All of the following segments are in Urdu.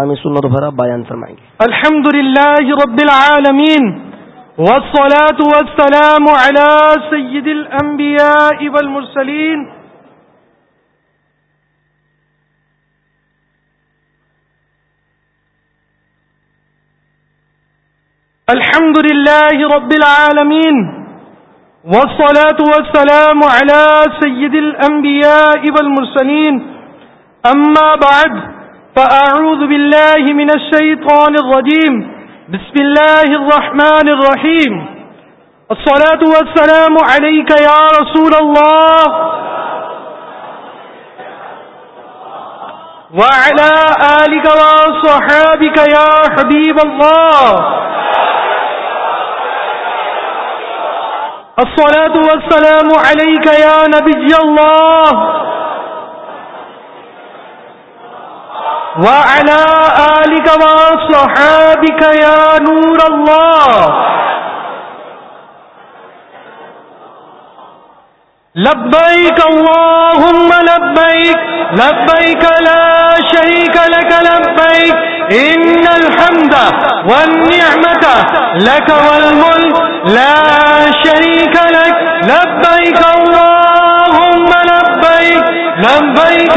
سنت بھرا بیان فرمائیں گے۔ الحمد للہ رب العالمین والصلاة والسلام على سید الانبیاء والمرسلین۔ الحمد للہ رب العالمین والصلاة والسلام على سید الانبیاء والمرسلین۔ اما بعد فأعوذ بالله من الشيطان الرجيم. بسم الله الرحمن الرحيم. الصلاة والسلام عليك يا رسول الله. وعلى آلك وصحابك يا حبيب الله. الصلاة والسلام عليك يا نبي الله. وعلى آلك وصحابك يا نور الله. لبيك اللهم لبيك لبيك لا شريك لك، لبيك. إن الحمد والنعمة لك والملك، لا شريك لك. لبيك اللهم لبيك لبيك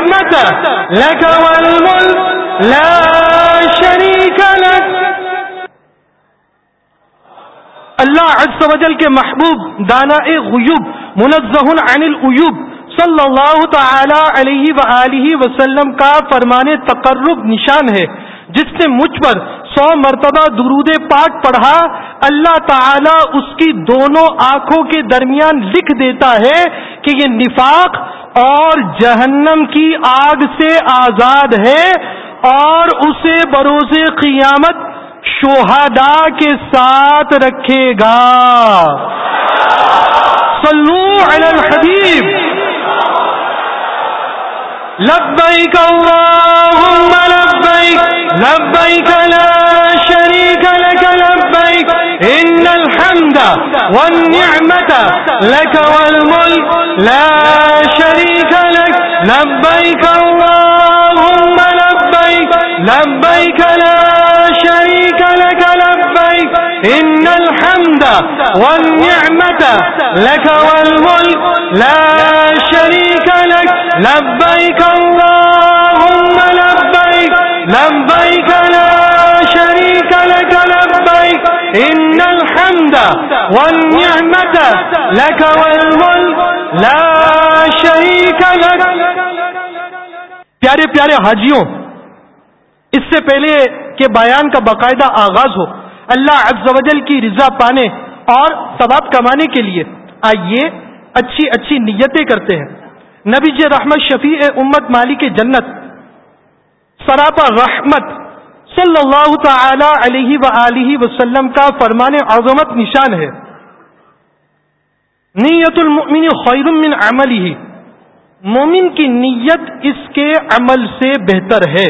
لك والملك، لا شريك لك. اللہ عز و جل کے محبوب دانا غیوب منزہ عن العیوب، صلی اللہ تعالی علیہ وآلہ وسلم کا فرمان تقرب نشان ہے۔ جس نے مجھ پر سو مرتبہ درود پاک پڑھا، اللہ تعالی اس کی دونوں آنکھوں کے درمیان لکھ دیتا ہے کہ یہ نفاق اور جہنم کی آگ سے آزاد ہے اور اسے بروز قیامت شہدا کے ساتھ رکھے گا۔ صلو علی الحبیب۔ لبیک اللہم لبیک لبیک لا شریک لک لبیک، ان الحمد والنعمت لک والملک لا شریک لک لبیک اللہم لبیک لبیک لا شریک لک لبیک ان الحمد والنعمت لک والملک لا شریک لک لبیک اللہم لبیک لبیک لا شریک لک لبیک ان الحمد والنعمت لک والملک لا شریک لک۔ پیارے پیارے حاجیوں، اس سے پہلے کہ بیان کا باقاعدہ آغاز ہو، اللہ عز و جل کی رضا پانے اور ثواب کمانے کے لیے آئیے اچھی اچھی نیتیں کرتے ہیں۔ نبی جی رحمت شفیع امت مالک جنت، سراپا رحمت صلی اللہ تعالی علیہ و وسلم کا فرمان عظمت نشان ہے۔ نیت المؤمن خیر من عمل ہی مومن کی نیت اس کے عمل سے بہتر ہے۔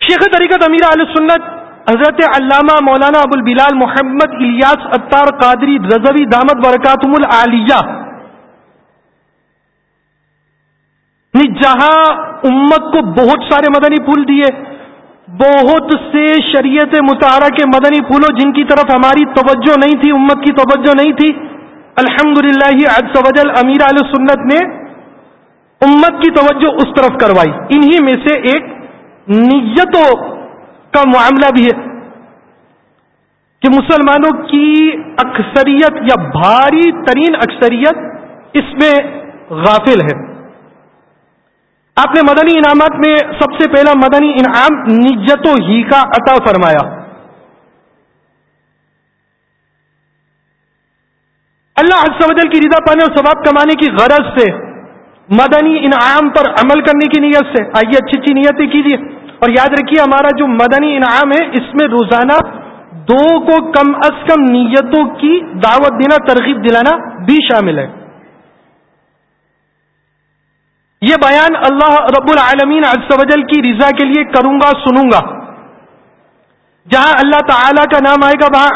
شیخ طریقت امیر علیہ سنت حضرت علامہ مولانا ابو البلال محمد الیاس اطار قادری رضوی دامت برکاتم العالیہ۔ جہاں امت کو بہت سارے مدنی پھول دیے۔ بہت سے شریعت مطالعہ کے مدنی پھولوں جن کی طرف ہماری توجہ نہیں تھی، امت کی توجہ نہیں تھی الحمد للہ سوجل امیر علیہ سنت نے امت کی توجہ اس طرف کروائی۔ انہی میں سے ایک نیتوں کا معاملہ بھی ہے کہ مسلمانوں کی اکثریت یا بھاری ترین اکثریت اس میں غافل ہے۔ آپ نے مدنی انعامات میں سب سے پہلا مدنی انعام نیتوں ہی کا عطا فرمایا۔ اللہ عز کی رضا پانے اور ثواب کمانے کی غرض سے مدنی انعام پر عمل کرنے کی نیت سے۔ آئیے اچھی اچھی نیتیں کیجیے۔ اور یاد رکھیے ہمارا جو مدنی انعام ہے، اس میں روزانہ دو کو کم از کم نیتوں کی دعوت دینا، ترغیب دلانا بھی شامل ہے۔ یہ بیان اللہ رب العالمین وجل کی رضا کے لیے کروں گا، سنوں گا۔ جہاں اللہ تعالیٰ کا نام آئے گا، وہاں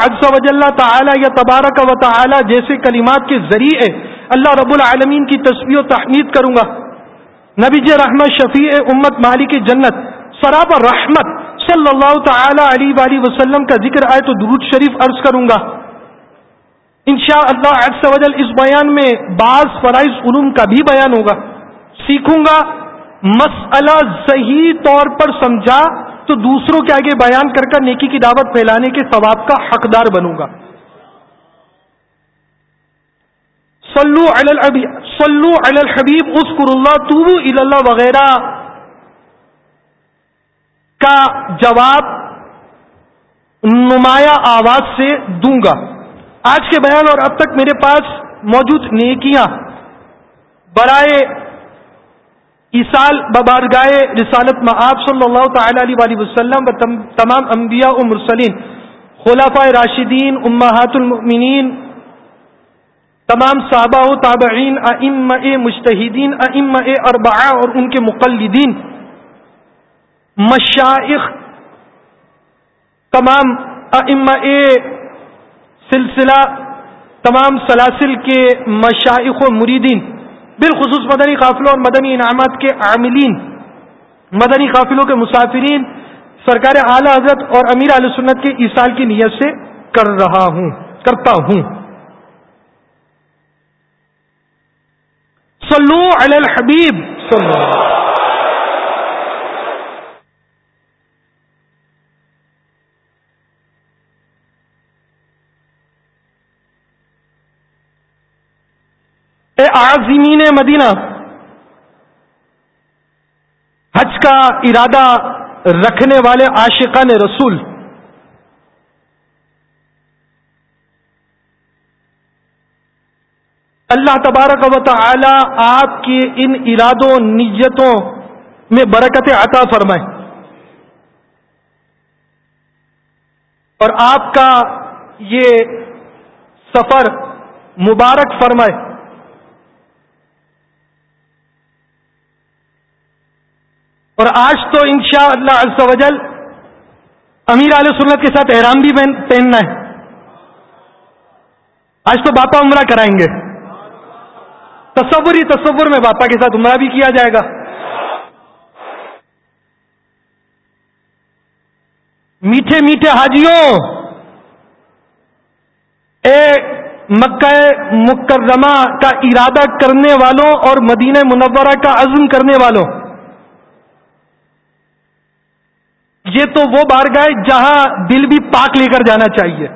اللہ تعالیٰ یا تبارک و تعالیٰ جیسے کلمات کے ذریعے اللہ رب العالمین کی تصویر و تحمید کروں گا۔ نبی جی رحمت، شفیع امت، مالک جنت، سراب رحمت صلی اللہ تعالی علیہ وسلم کا ذکر آئے تو درود شریف عرض کروں گا۔ انشاء اللہ اس بیان میں بعض فرائض علوم کا بھی بیان ہوگا۔ سیکھوں گا، مسئلہ صحیح طور پر سمجھا تو دوسروں کے آگے بیان کر کر نیکی کی دعوت پھیلانے کے ثواب کا حقدار بنوں گا۔ سلو سلو الحبیب اسکر اللہ تو اللہ وغیرہ کا جواب نمایاں آواز سے دوں گا۔ آج کے بیان اور اب تک میرے پاس موجود نیکیاں برائے ایسال ببارگاہ رسالت میں آپ صلی اللہ تعالی علیہ وسلم و تمام انبیاء و مرسلین خلافہ راشدین، امہات المؤمنین، تمام صحابہ و تابعین ام مشتحدین ام اربعہ اور ان کے مقلدین مشائق تمام ام سلسلہ، تمام سلاسل کے مشائق و مریدین بالخصوص مدنی قافلوں اور مدنی انعامات کے عاملین، مدنی قافلوں کے مسافرین، سرکار اعلی حضرت اور امیر علیہ سنت کے ایسال کی نیت سے کر رہا ہوں، کرتا ہوں۔ صلو علی الحبیب۔ صلو عظمین مدینہ، حج کا ارادہ رکھنے والے عاشقان رسول۔ اللہ تبارک و تعالی آپ کے ان ارادوں، نیتوں میں برکت عطا فرمائے۔ اور آپ کا یہ سفر مبارک فرمائے۔ اور آج تو انشاء اللہ وجل امیر علیہ سنت کے ساتھ احرام بھی پہننا ہے۔ آج تو باپا عمرہ کرائیں گے۔ تصور ہی تصور میں باپا کے ساتھ عمرہ بھی کیا جائے گا۔ میٹھے میٹھے حاجیوں، اے مکہ مکرمہ کا ارادہ کرنے والوں اور مدینہ منورہ کا عزم کرنے والوں یہ تو وہ بار گائے جہاں دل بھی پاک لے کر جانا چاہیے۔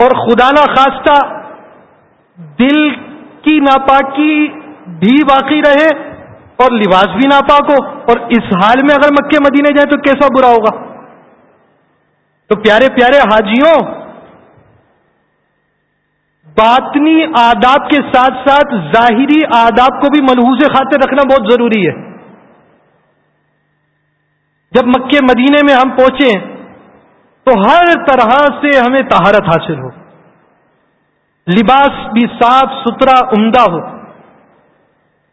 اور خدا نہ خواستہ دل کی ناپاکی بھی باقی رہے اور لباس بھی ناپاک ہو۔ اور اس حال میں اگر مکے مدینے جائیں تو کیسا برا ہوگا؟ تو پیارے پیارے حاجیوں، باطنی آداب کے ساتھ ساتھ ظاہری آداب کو بھی ملحوظ خاطر رکھنا بہت ضروری ہے۔ جب مکے مدینے میں ہم پہنچے تو ہر طرح سے ہمیں تہارت حاصل ہو۔ لباس بھی صاف ستھرا، عمدہ ہو۔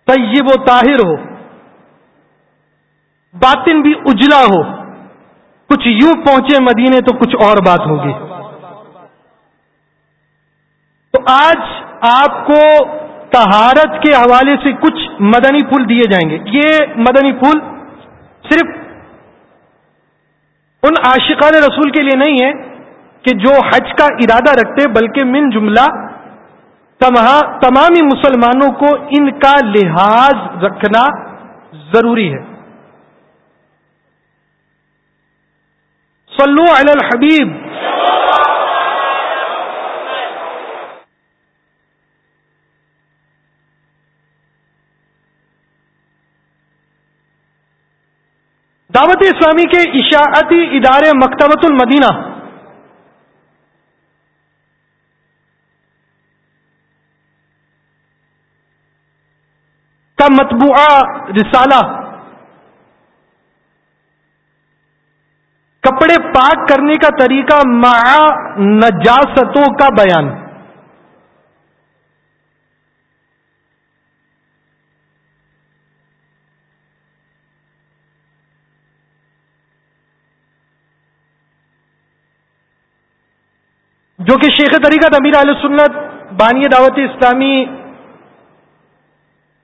طیب و طاہر ہو۔ باطن بھی اجلا ہو۔ کچھ یوں پہنچے مدینے تو کچھ اور بات ہوگی۔ تو آج آپ کو تہارت کے حوالے سے کچھ مدنی پھول دیے جائیں گے۔ یہ مدنی پھول صرف ان عاشقان رسول کے لیے نہیں ہے کہ جو حج کا ارادہ رکھتے، بلکہ من جملہ تمامی مسلمانوں کو ان کا لحاظ رکھنا ضروری ہے۔ صلو علی الحبیب۔ دعوت اسلامی کے اشاعتی ادارے مکتبۃ المدینہ۔ کا مطبوعہ رسالہ۔ کپڑے پاک کرنے کا طریقہ مع نجاستوں کا بیان۔ جو کہ شیخ طریقہ امیر علیہ سنت بانی دعوت اسلامی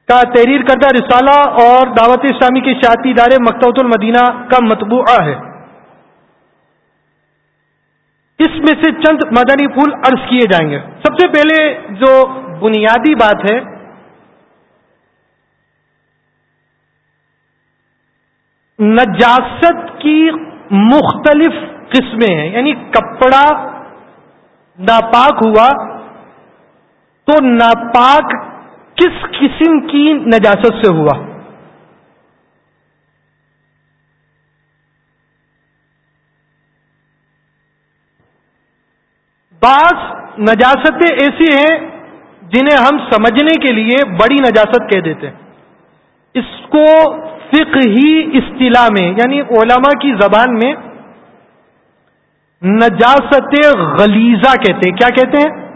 کا تحریر کردہ رسالہ اور دعوت اسلامی کے شاعتی ادارے مکتوۃ المدینہ کا مطبوعہ ہے۔ اس میں سے چند مدنی پھول عرض کیے جائیں گے۔ سب سے پہلے جو بنیادی بات ہے، نجاست کی مختلف قسمیں ہیں یعنی کپڑا ناپاک ہوا تو ناپاک کس قسم کی نجاست سے ہوا؟ بعض نجاستیں ایسی ہیں جنہیں ہم سمجھنے کے لیے بڑی نجاست کہہ دیتے ہیں۔ اس کو فقہی اصطلاح میں یعنی علماء کی زبان میں نجاست غلیزہ کہتے ہیں۔ کیا کہتے ہیں؟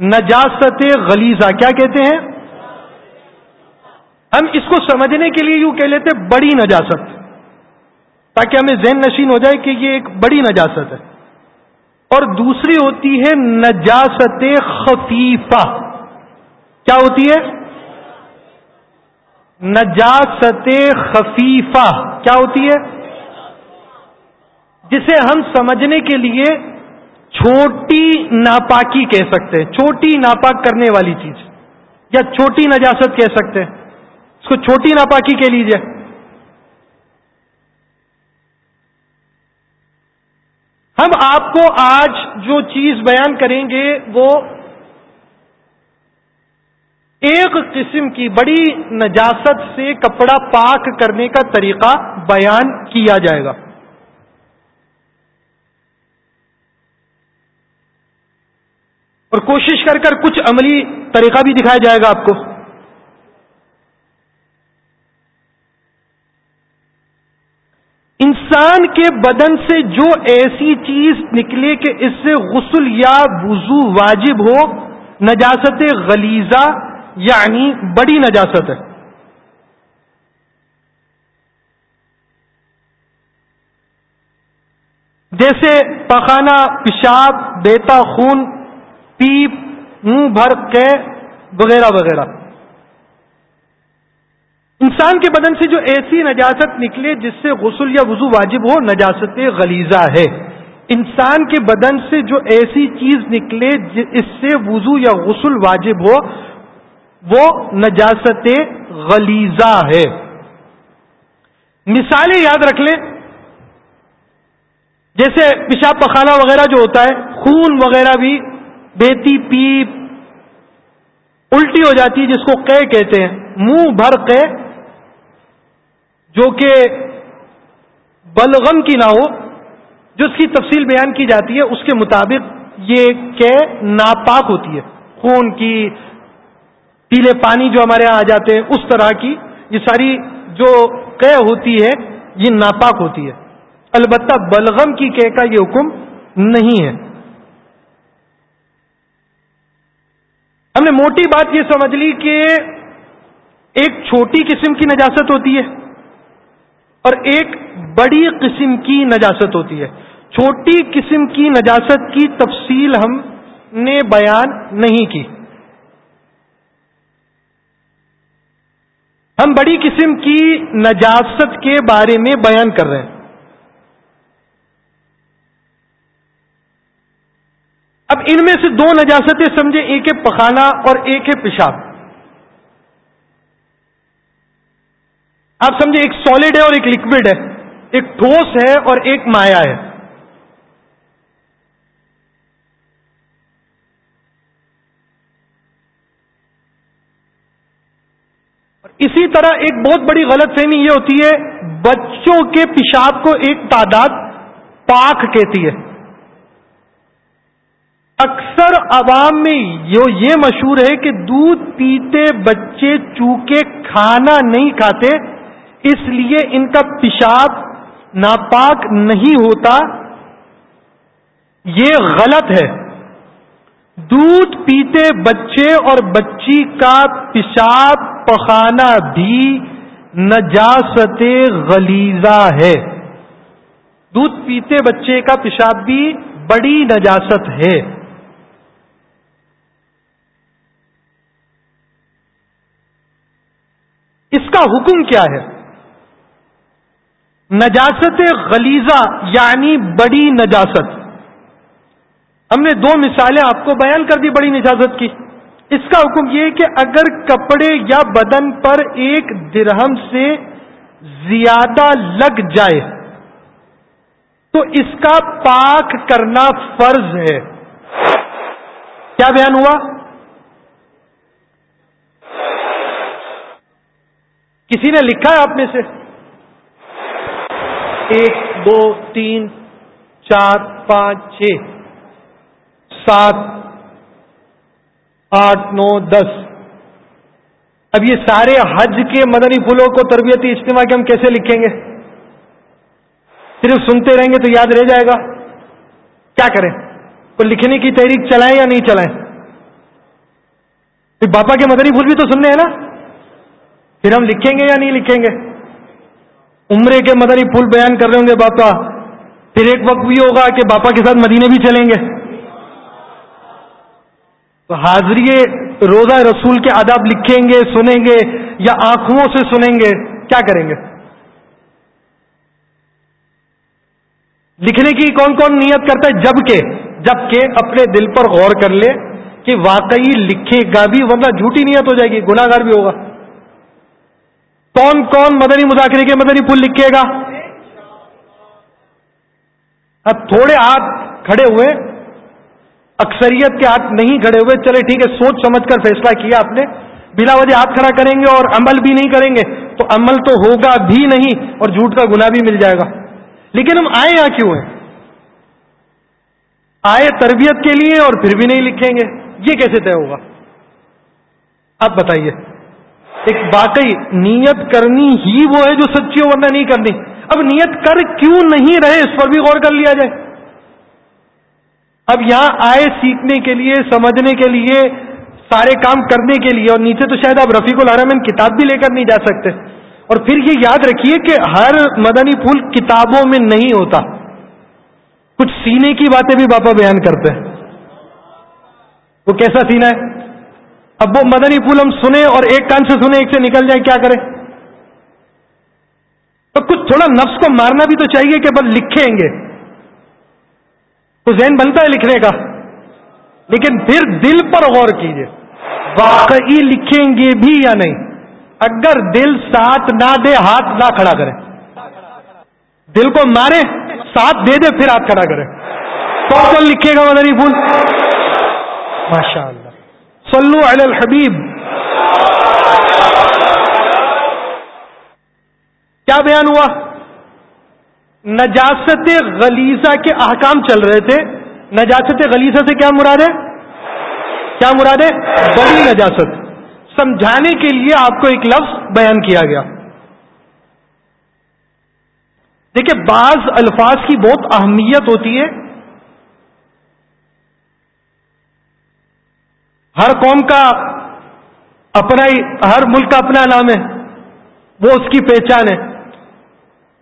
نجاست غلیزہ کیا کہتے ہیں؟ ہم اس کو سمجھنے کے لیے یوں کہہ لیتے بڑی نجاست۔ تاکہ ہمیں ذہن نشین ہو جائے کہ یہ ایک بڑی نجاست ہے۔ اور دوسری ہوتی ہے نجاست خفیفہ۔ کیا ہوتی ہے؟ نجاست خفیفہ۔ کیا ہوتی ہے؟ جسے ہم سمجھنے کے لیے چھوٹی ناپاکی کہہ سکتے ہیں، چھوٹی ناپاک کرنے والی چیز، یا چھوٹی نجاست کہہ سکتے ہیں۔ اس کو چھوٹی ناپاکی کہہ لیجیے ہم آپ کو آج جو چیز بیان کریں گے وہ ایک قسم کی بڑی نجاست سے کپڑا پاک کرنے کا طریقہ بیان کیا جائے گا۔ اور کوشش کر کر کچھ عملی طریقہ بھی دکھایا جائے گا آپ کو۔ انسان کے بدن سے جو ایسی چیز نکلے کہ اس سے غسل یا وضو واجب ہو، نجاست غلیزہ یعنی بڑی نجاست ہے۔ جیسے پخانہ، پیشاب، دیتا خون پیپ، منہ بھر کے، وغیرہ وغیرہ۔ انسان کے بدن سے جو ایسی نجاست نکلے جس سے غسل یا وضو واجب ہو، نجاست غلیزہ ہے۔ انسان کے بدن سے جو ایسی چیز نکلے اس سے وضو یا غسل واجب ہو، وہ نجاست غلیزہ ہے۔ مثالیں یاد رکھ لیں۔ جیسے پیشاب پخانہ وغیرہ جو ہوتا ہے، خون وغیرہ بھی بیتی پیپ الٹی ہو جاتی ہے جس کو قے کہتے ہیں۔ منہ بھر قے جو کہ بلغم کی نہ ہو، جو اس کی تفصیل بیان کی جاتی ہے، اس کے مطابق یہ کہ ناپاک ہوتی ہے۔ خون کی، پیلے پانی جو ہمارے یہاں آ جاتے ہیں، اس طرح کی، یہ ساری جو کہ ہوتی ہے، یہ ناپاک ہوتی ہے۔ البتہ بلغم کی کہ کا یہ حکم نہیں ہے۔ ہم نے موٹی بات یہ سمجھ لی کہ ایک چھوٹی قسم کی نجاست ہوتی ہے اور ایک بڑی قسم کی نجاست ہوتی ہے۔ چھوٹی قسم کی نجاست کی تفصیل ہم نے بیان نہیں کی۔ ہم بڑی قسم کی نجاست کے بارے میں بیان کر رہے ہیں۔ اب ان میں سے دو نجاستیں سمجھے، ایک ہے پخانا اور ایک ہے پیشاب۔ آپ سمجھے، ایک سالڈ ہے اور ایک لکوڈ ہے۔ ایک ٹھوس ہے اور ایک مایا ہے۔ اور اسی طرح ایک بہت بڑی غلط فہمی یہ ہوتی ہے، بچوں کے پیشاب کو ایک تعداد پاک کہتی ہے۔ اکثر عوام میں یہ مشہور ہے کہ دودھ پیتے بچے چوکے کھانا نہیں کھاتے، اس لیے ان کا پیشاب ناپاک نہیں ہوتا۔ یہ غلط ہے۔ دودھ پیتے بچے اور بچی کا پیشاب پخانا بھی نجاست غلیزہ ہے۔ دودھ پیتے بچے کا پیشاب بھی بڑی نجاست ہے۔ اس کا حکم کیا ہے؟ نجاست غلیزہ یعنی بڑی نجاست۔ ہم نے دو مثالیں آپ کو بیان کر دی بڑی نجازت کی۔ اس کا حکم یہ کہ اگر کپڑے یا بدن پر ایک درہم سے زیادہ لگ جائے، تو اس کا پاک کرنا فرض ہے۔ کیا بیان ہوا؟ کسی نے لکھا ہے آپ میں سے؟ ایک، دو، تین، چار، پانچ، چھ، سات، آٹھ، نو، دس۔ اب یہ سارے حج کے مدنی پھولوں کو تربیتی اجتماع کے ہم کیسے لکھیں گے؟ صرف سنتے رہیں گے تو یاد رہ جائے گا۔ کیا کریں؟ تو لکھنے کی تحریک چلائیں یا نہیں چلائیں؟ باپا کے مدنی پھول بھی تو سننے ہیں نا؟ پھر ہم لکھیں گے یا نہیں لکھیں گے؟ عمرے کے مدنی پھول بیان کر رہے ہوں گے باپا۔ پھر ایک وقت بھی ہوگا کہ باپا کے ساتھ مدینے بھی چلیں گے۔ تو حاضری روزہ رسول کے آداب لکھیں گے، سنیں گے یا آنکھوں سے سنیں گے، کیا کریں گے؟ لکھنے کی کون کون نیت کرتا ہے؟ جبکہ جبکہ اپنے دل پر غور کر لے کہ واقعی لکھے گا بھی، ورنہ جھوٹی نیت ہو جائے گی گناگار بھی ہوگا۔ کون کون مدنی مذاکرے کے مدنی پھول لکھے گا؟ اب تھوڑے ہاتھ کھڑے ہوئے، اکثریت کے ہاتھ نہیں کھڑے ہوئے، چلے ٹھیک ہے، سوچ سمجھ کر فیصلہ کیا آپ نے۔ بلا وجہ ہاتھ کھڑا کریں گے اور عمل بھی نہیں کریں گے، تو عمل تو ہوگا بھی نہیں اور جھوٹ کا گنا بھی مل جائے گا۔ لیکن ہم آئے یہاں کیوں ہیں؟ آئے تربیت کے لیے اور پھر بھی نہیں لکھیں گے، یہ کیسے طے ہوگا؟ آپ بتائیے۔ ایک واقعی نیت کرنی ہی وہ ہے جو سچی ہو، ورنہ نہیں کرنی۔ اب نیت کر کیوں نہیں رہے؟ اس پر بھی غور کر لیا جائے۔ اب یہاں آئے سیکھنے کے لیے، سمجھنے کے لیے، سارے کام کرنے کے لیے، اور نیچے تو شاید آپ رفیق العالمین کتاب بھی لے کر نہیں جا سکتے۔ اور پھر یہ یاد رکھیے کہ ہر مدنی پھول کتابوں میں نہیں ہوتا۔ کچھ سینے کی باتیں بھی باپا بیان کرتے ہیں۔ وہ کیسا سینا ہے؟ اب وہ مدنی پھول ہم سنیں اور ایک کان سے سنیں، ایک سے نکل جائیں، کیا کریں؟ تو کچھ تھوڑا نفس کو مارنا بھی تو چاہیے کہ بس لکھیں گے۔ تو ذہن بنتا ہے لکھنے کا۔ لیکن پھر دل پر غور کیجیے واقعی لکھیں گے بھی یا نہیں؟ اگر دل ساتھ نہ دے، ہاتھ نہ کھڑا کرے۔ دل کو مارے، ساتھ دے دے، پھر ہاتھ کھڑا کرے۔ کون لکھے گا مدنی پھول۔ ماشاء اللہ صلو علی الحبیب کیا بیان ہوا؟ نجاست غلیزہ کے احکام چل رہے تھے۔ نجاست غلیزہ سے کیا مراد ہے؟ کیا مراد ہے؟ بڑی نجاست۔ سمجھانے کے لیے آپ کو ایک لفظ بیان کیا گیا۔ دیکھیے بعض الفاظ کی بہت اہمیت ہوتی ہے۔ ہر قوم کا اپنا ہی ہر ملک کا اپنا نام ہے۔ وہ اس کی پہچان ہے۔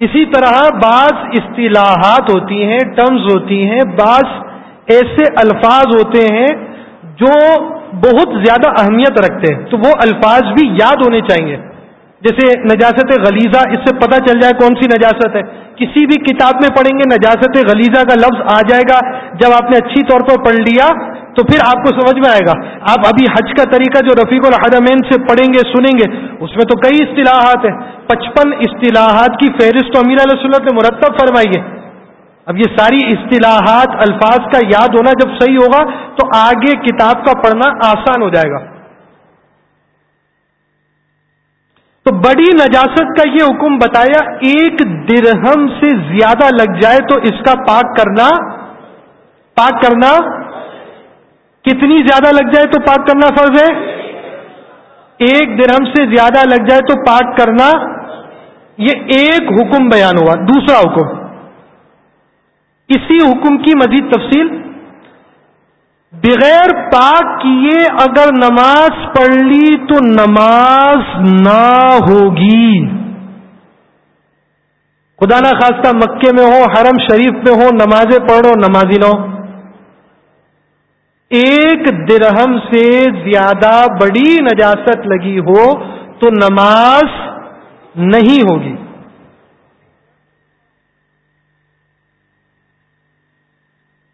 اسی طرح بعض اصطلاحات ہوتی ہیں، ٹرمز ہوتی ہیں، بعض ایسے الفاظ ہوتے ہیں جو بہت زیادہ اہمیت رکھتے ہیں۔ تو وہ الفاظ بھی یاد ہونے چاہیے۔ جیسے نجاست غلیزہ اس سے پتہ چل جائے کون سی نجاست ہے۔ کسی بھی کتاب میں پڑھیں گے، نجاست غلیزہ کا لفظ آ جائے گا۔ جب آپ نے اچھی طور پر پڑھ لیا تو پھر آپ کو سمجھ میں آئے گا۔ آپ ابھی حج کا طریقہ جو رفیق الحدمین سے پڑھیں گے، سنیں گے، اس میں تو کئی اصطلاحات ہیں۔ پچپن اصطلاحات کی فہرست تو امیر علیہ وسلم نے مرتب فرمائی ہے۔ اب یہ ساری اصطلاحات، الفاظ کا یاد ہونا جب صحیح ہوگا تو آگے کتاب کا پڑھنا آسان ہو جائے گا۔ تو بڑی نجاست کا یہ حکم بتایا، ایک درہم سے زیادہ لگ جائے تو اس کا پاک کرنا پاک کرنا کتنی زیادہ لگ جائے تو پاک کرنا فرض ہے؟ ایک درہم سے زیادہ لگ جائے تو پاک کرنا، یہ ایک حکم بیان ہوا۔ دوسرا حکم۔ اسی حکم کی مزید تفصیل۔ بغیر پاک کیے اگر نماز پڑھ لی تو نماز نہ ہوگی۔ خدا نہ خاصہ مکے میں ہو، حرم شریف میں ہو، نمازیں پڑھو، نمازی نہ ہو۔ ایک درہم سے زیادہ بڑی نجاست لگی ہو تو نماز نہیں ہوگی۔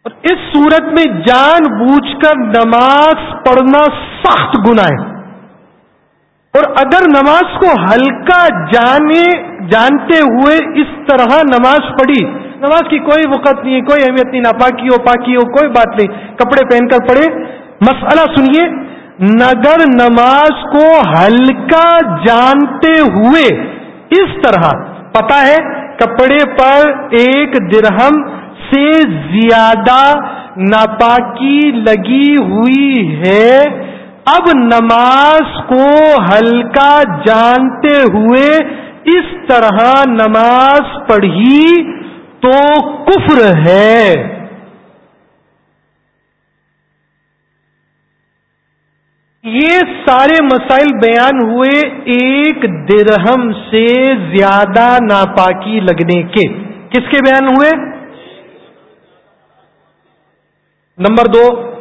اور اس صورت میں جان بوجھ کر نماز پڑھنا سخت گنا ہے۔ اور اگر نماز کو ہلکا جانے جانتے ہوئے اس طرح نماز پڑھی نماز کی کوئی وقت نہیں کوئی اہمیت نہیں نہ پاکی ہو پاکی ہو، کوئی بات نہیں۔ کپڑے پہن کر پڑھے مسئلہ سنیے۔ نگر نماز کو ہلکا جانتے ہوئے اس طرح پتا ہے، کپڑے پر ایک درہم سے زیادہ ناپاکی لگی ہوئی ہے۔ اب نماز کو ہلکا جانتے ہوئے اس طرح نماز پڑھی۔ تو کفر ہے۔ یہ سارے مسائل بیان ہوئے ایک درہم سے زیادہ ناپاکی لگنے کے۔ کس کے بیان ہوئے؟ نمبر دو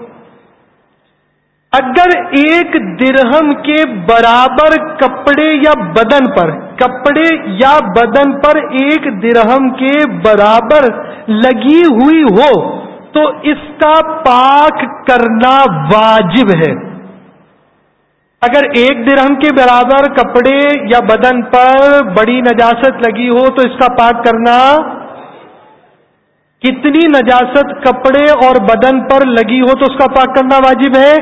اگر ایک درہم کے برابر کپڑے یا بدن پر، کپڑے یا بدن پر ایک درہم کے برابر لگی ہوئی ہو، تو اس کا پاک کرنا واجب ہے۔ اگر ایک درہم کے برابر کپڑے یا بدن پر بڑی نجاست لگی ہو، تو اس کا پاک کرنا کتنی نجاست کپڑے اور بدن پر لگی ہو، تو اس کا پاک کرنا واجب ہے۔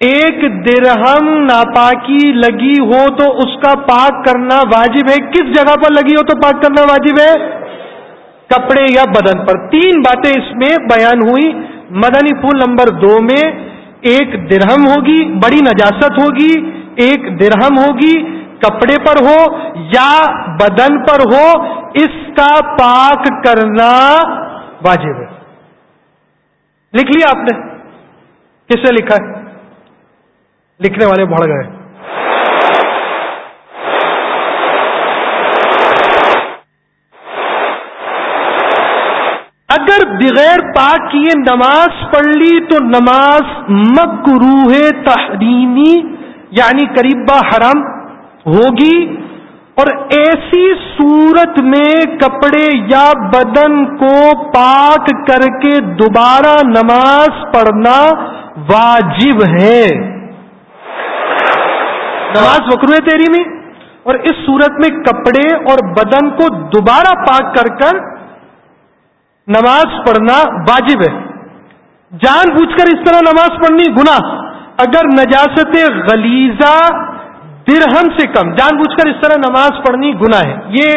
ایک درہم ناپاکی لگی ہو تو اس کا پاک کرنا واجب ہے۔ کس جگہ پر لگی ہو تو پاک کرنا واجب ہے؟ کپڑے یا بدن پر۔ تین باتیں اس میں بیان ہوئی مدنی پھول نمبر دو میں ایک درہم ہوگی، بڑی نجاست ہوگی۔ ایک درہم ہوگی، کپڑے پر ہو یا بدن پر ہو، اس کا پاک کرنا واجب ہے۔ لکھ لیا آپ نے؟ کس سے لکھا ہے؟ لکھنے والے بڑھ گئے۔ اگر بغیر پاک کیے نماز پڑھ لی تو نماز مکروح تحریمی یعنی قریبا حرم، ہوگی۔ اور ایسی صورت میں کپڑے یا بدن کو پاک کر کے دوبارہ نماز پڑھنا واجب ہے۔ نماز وکرو ہے تیری میں؟ اور اس صورت میں کپڑے اور بدن کو دوبارہ پاک کر کر نماز پڑھنا واجب ہے۔ جان بوجھ کر اس طرح نماز پڑھنی گنا اگر نجاست غلیزہ درہم سے کم، جان بوجھ کر اس طرح نماز پڑھنی گنا ہے۔ یہ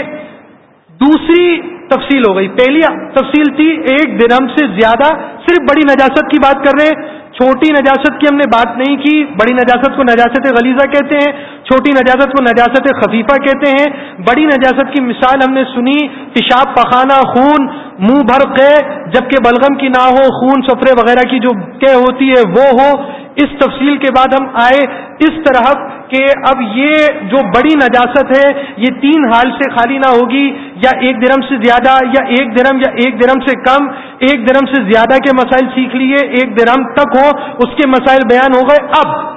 دوسری تفصیل ہو گئی۔ پہلی تفصیل تھی، ایک درم سے زیادہ، صرف بڑی نجاست کی بات کر رہے ہیں۔ چھوٹی نجاست کی ہم نے بات نہیں کی، بڑی نجاست کو نجاست غلیزہ کہتے ہیں، چھوٹی نجاست کو نجاست خفیفہ کہتے ہیں۔ بڑی نجاست کی مثال ہم نے سنی، پیشاب پخانا خون، منہ بھر قے جبکہ بلغم کی نہ ہو، خون سفرے وغیرہ کی جو قے ہوتی ہے، وہ ہو۔ اس تفصیل کے بعد ہم آئے اس طرح کہ اب یہ جو بڑی نجاست ہے، یہ تین حال سے خالی نہ ہوگی، یا ایک درم سے زیادہ، یا ایک درم، یا ایک درم سے کم، ایک درم سے زیادہ کے مسائل سیکھ لیے، ایک درم تک ہو اس کے مسائل بیان ہو گئے۔ اب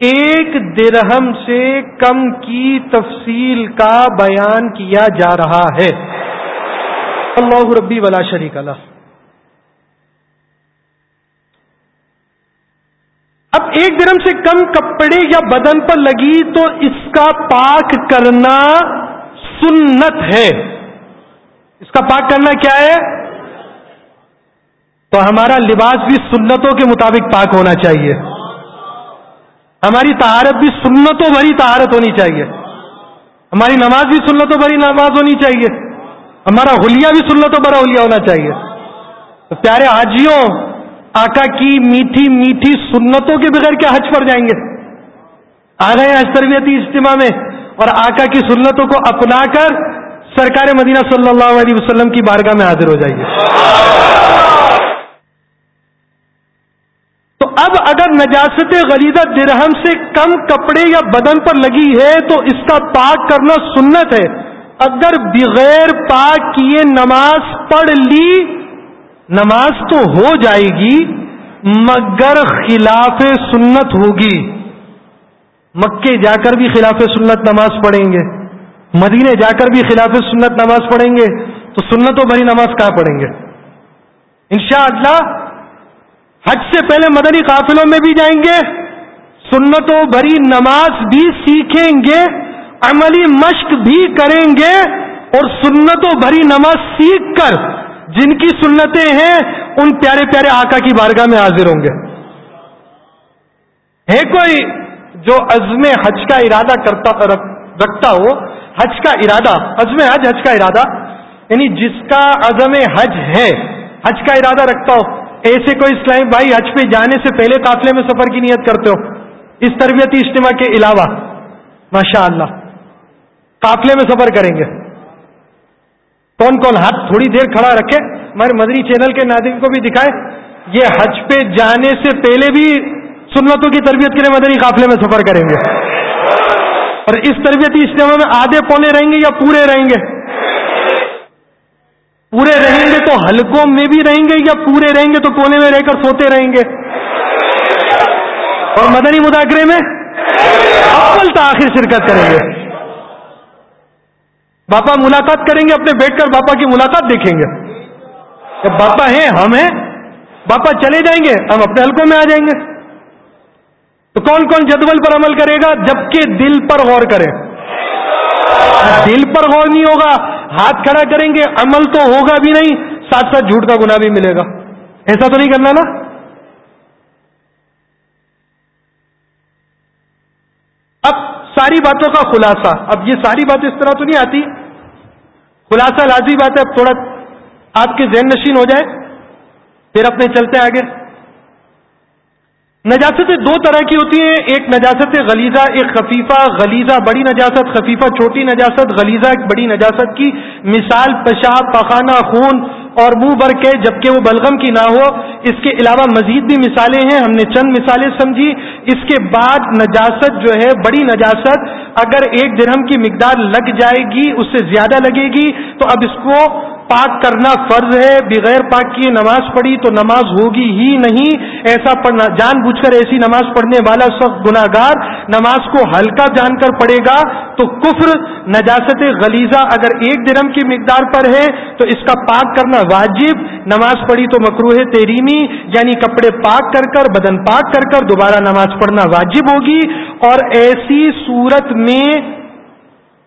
ایک درہم سے کم کی تفصیل کا بیان کیا جا رہا ہے۔ اللہ ربی ولا شریک اللہ اب ایک درم سے کم کپڑے یا بدن پر لگی تو اس کا پاک کرنا سنت ہے۔ اس کا پاک کرنا کیا ہے؟ تو ہمارا لباس بھی سنتوں کے مطابق پاک ہونا چاہیے۔ ہماری تہارت بھی سنتوں بھری تہارت ہونی چاہیے۔ ہماری نماز بھی سنتوں بھری نماز ہونی چاہیے۔ ہمارا حلیہ بھی سنتوں بھرا حلیہ ہونا چاہیے۔ تو پیارے حاجیوں، آقا کی میٹھی میٹھی سنتوں کے بغیر کیا حج پڑ جائیں گے؟ آ گئے ہیں تربیتی اجتماع میں اور آقا کی سنتوں کو اپنا کر سرکار مدینہ صلی اللہ علیہ وسلم کی بارگاہ میں حاضر ہو جائیے تو اب اگر نجاست غلیظہ درہم سے کم کپڑے یا بدن پر لگی ہے تو اس کا پاک کرنا سنت ہے۔ اگر بغیر پاک کیے نماز پڑھ لی، نماز تو ہو جائے گی، مگر خلاف سنت ہوگی۔ مکے جا کر بھی خلاف سنت نماز پڑھیں گے۔ مدینے جا کر بھی خلاف سنت نماز پڑھیں گے۔ تو سنت و بھری نماز کہاں پڑھیں گے؟ انشاءاللہ حج سے پہلے مدنی قافلوں میں بھی جائیں گے سنت و بھری نماز بھی سیکھیں گے، عملی مشق بھی کریں گے اور سنت و بھری نماز سیکھ کر جن کی سنتیں ہیں، ان پیارے پیارے آقا کی بارگاہ میں حاضر ہوں گے۔ ہے کوئی جو عزم حج کا ارادہ کرتا، رکھتا ہو، حج کا ارادہ، عزم حج حج کا ارادہ یعنی جس کا عزم حج ہے، حج کا ارادہ رکھتا ہو ایسے کوئی اسلام بھائی حج پہ جانے سے پہلے قافلے میں سفر کی نیت کرتے ہو؟ اس تربیتی اجتماع کے علاوہ ماشاء اللہ قافلے میں سفر کریں گے۔ کون کون ہاتھ تھوڑی دیر کھڑا رکھے، ہمارے مدری چینل کے ناظرین کو بھی دکھائے۔ یہ حج پہ جانے سے پہلے بھی سنتوں کی تربیت کے لیے مدنی قافلے میں سفر کریں گے۔ اور اس تربیتی اجتماع میں آدھے پونے رہیں گے یا پورے رہیں گے؟ پورے رہیں گے تو حلقوں میں بھی رہیں گے یا پورے رہیں گے تو کونے میں رہ کر سوتے رہیں گے؟ اور مدنی مذاکرے میں اول تاخیر شرکت کریں گے۔ باپا ملاقات کریں گے، اپنے بیٹھ کر باپا کی ملاقات دیکھیں گے۔ باپا ہیں، ہم ہیں، باپا چلے جائیں گے، ہم اپنے حلقوں میں آ جائیں گے۔ تو کون کون جدول پر عمل کرے گا؟ جبکہ دل پر غور کرے۔ دل پر غور نہیں ہوگا ہاتھ کھڑا کریں گے، عمل تو ہوگا بھی نہیں، ساتھ ساتھ جھوٹ کا گنا بھی ملے گا۔ ایسا تو نہیں کرنا نا؟ اب ساری باتوں کا خلاصہ، اب یہ ساری باتیں اس طرح تو نہیں آتی۔ خلاصہ لازمی بات ہے، اب تھوڑا آپ کے ذہن نشین ہو جائے، پھر اپنے چلتے آگے۔ نجاستیں دو طرح کی ہوتی ہیں، ایک نجاست غلیزہ ایک خفیفہ غلیزہ بڑی نجاست، خفیفہ چھوٹی نجاست غلیزہ ایک بڑی نجاست کی مثال، پیشاب، پخانہ، خون اور منہ بھر کے جبکہ وہ بلغم کی نہ ہو، اس کے علاوہ مزید بھی مثالیں ہیں۔ ہم نے چند مثالیں سمجھی۔ اس کے بعد نجاست جو ہے، بڑی نجاست، اگر ایک درہم کی مقدار لگ جائے گی، اس سے زیادہ لگے گی، تو اب اس کو پاک کرنا فرض ہے۔ بغیر پاک کیے نماز پڑھی تو نماز ہوگی ہی نہیں۔ ایسا پڑھنا، جان بوجھ کر ایسی نماز پڑھنے والا سخت گناگار نماز کو ہلکا جان کر پڑھے گا، تو کفر، نجاست غلیزہ اگر ایک درم کی مقدار پر ہے، تو اس کا پاک کرنا واجب، نماز پڑھی تو مکروح تیرینی یعنی کپڑے پاک کر کر، بدن پاک کر کر دوبارہ نماز پڑھنا واجب ہوگی۔ اور ایسی صورت میں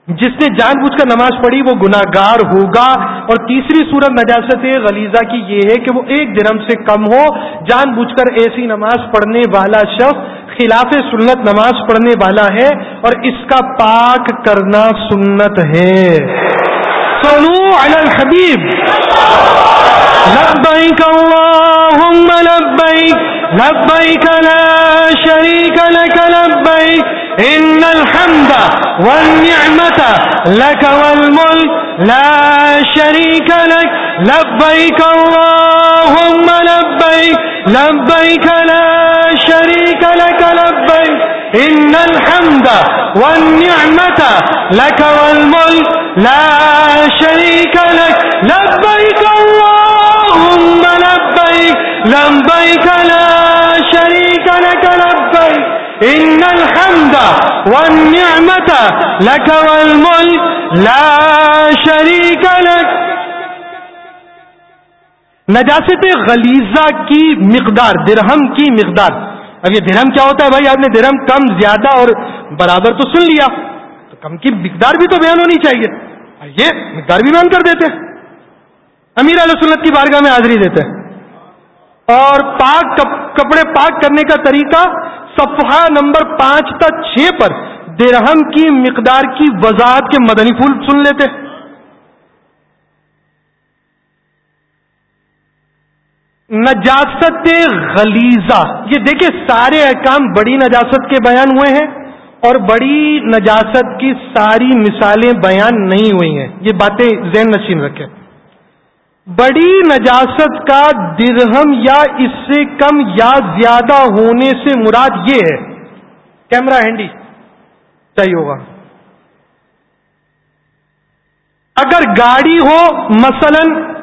جس نے جان بوجھ کر نماز پڑھی، وہ گناگار ہوگا۔ اور تیسری صورت نجاست غلیزہ کی یہ ہے کہ وہ ایک درم سے کم ہو۔ جان بوجھ کر ایسی نماز پڑھنے والا شخص خلاف سنت نماز پڑھنے والا ہے۔ اور اس کا پاک کرنا سنت ہے۔ صلو علی الحبیب لبیک اللہم لبیک لبیک لا شریک لک لبیک ان الحمد والنعمت لك والملك. لا شريك لك. لبيك اللهم لبيك. لبيك لا شريك لك لبيك. ان الحمد والنعمت لك والملك لا شريك لك لبيك اللهم لبيك لبيك لا شريك لك لبيك ان الحمد والنعمت لك والملك لا شريك لك نجاست غلیزہ کی مقدار، درہم کی مقدار اب یہ درہم کیا ہوتا ہے بھائی؟ آپ نے درہم کم، زیادہ اور برابر تو سن لیا۔ تو کم کی مقدار بھی تو بیان ہونی چاہیے۔ یہ مقدار بھی بیان کر دیتے امیر علیہ سنت کی بارگاہ میں حاضری دیتے اور پاک کپڑے پاک کرنے کا طریقہ صفحہ نمبر پانچ تک چھ پر درہم کی مقدار کی وضاحت کے مدنی پھول سن لیتے ہیں۔ نجاست غلیزہ یہ دیکھیں سارے احکام بڑی نجاست کے بیان ہوئے ہیں اور بڑی نجاست کی ساری مثالیں بیان نہیں ہوئی ہیں۔ یہ باتیں ذہن نشین رکھیں۔ بڑی نجاست کا درہم یا اس سے کم یا زیادہ ہونے سے مراد یہ ہے۔ کیمرہ ہینڈی چاہیے ہوگا۔ اگر گاڑی ہو، مثلا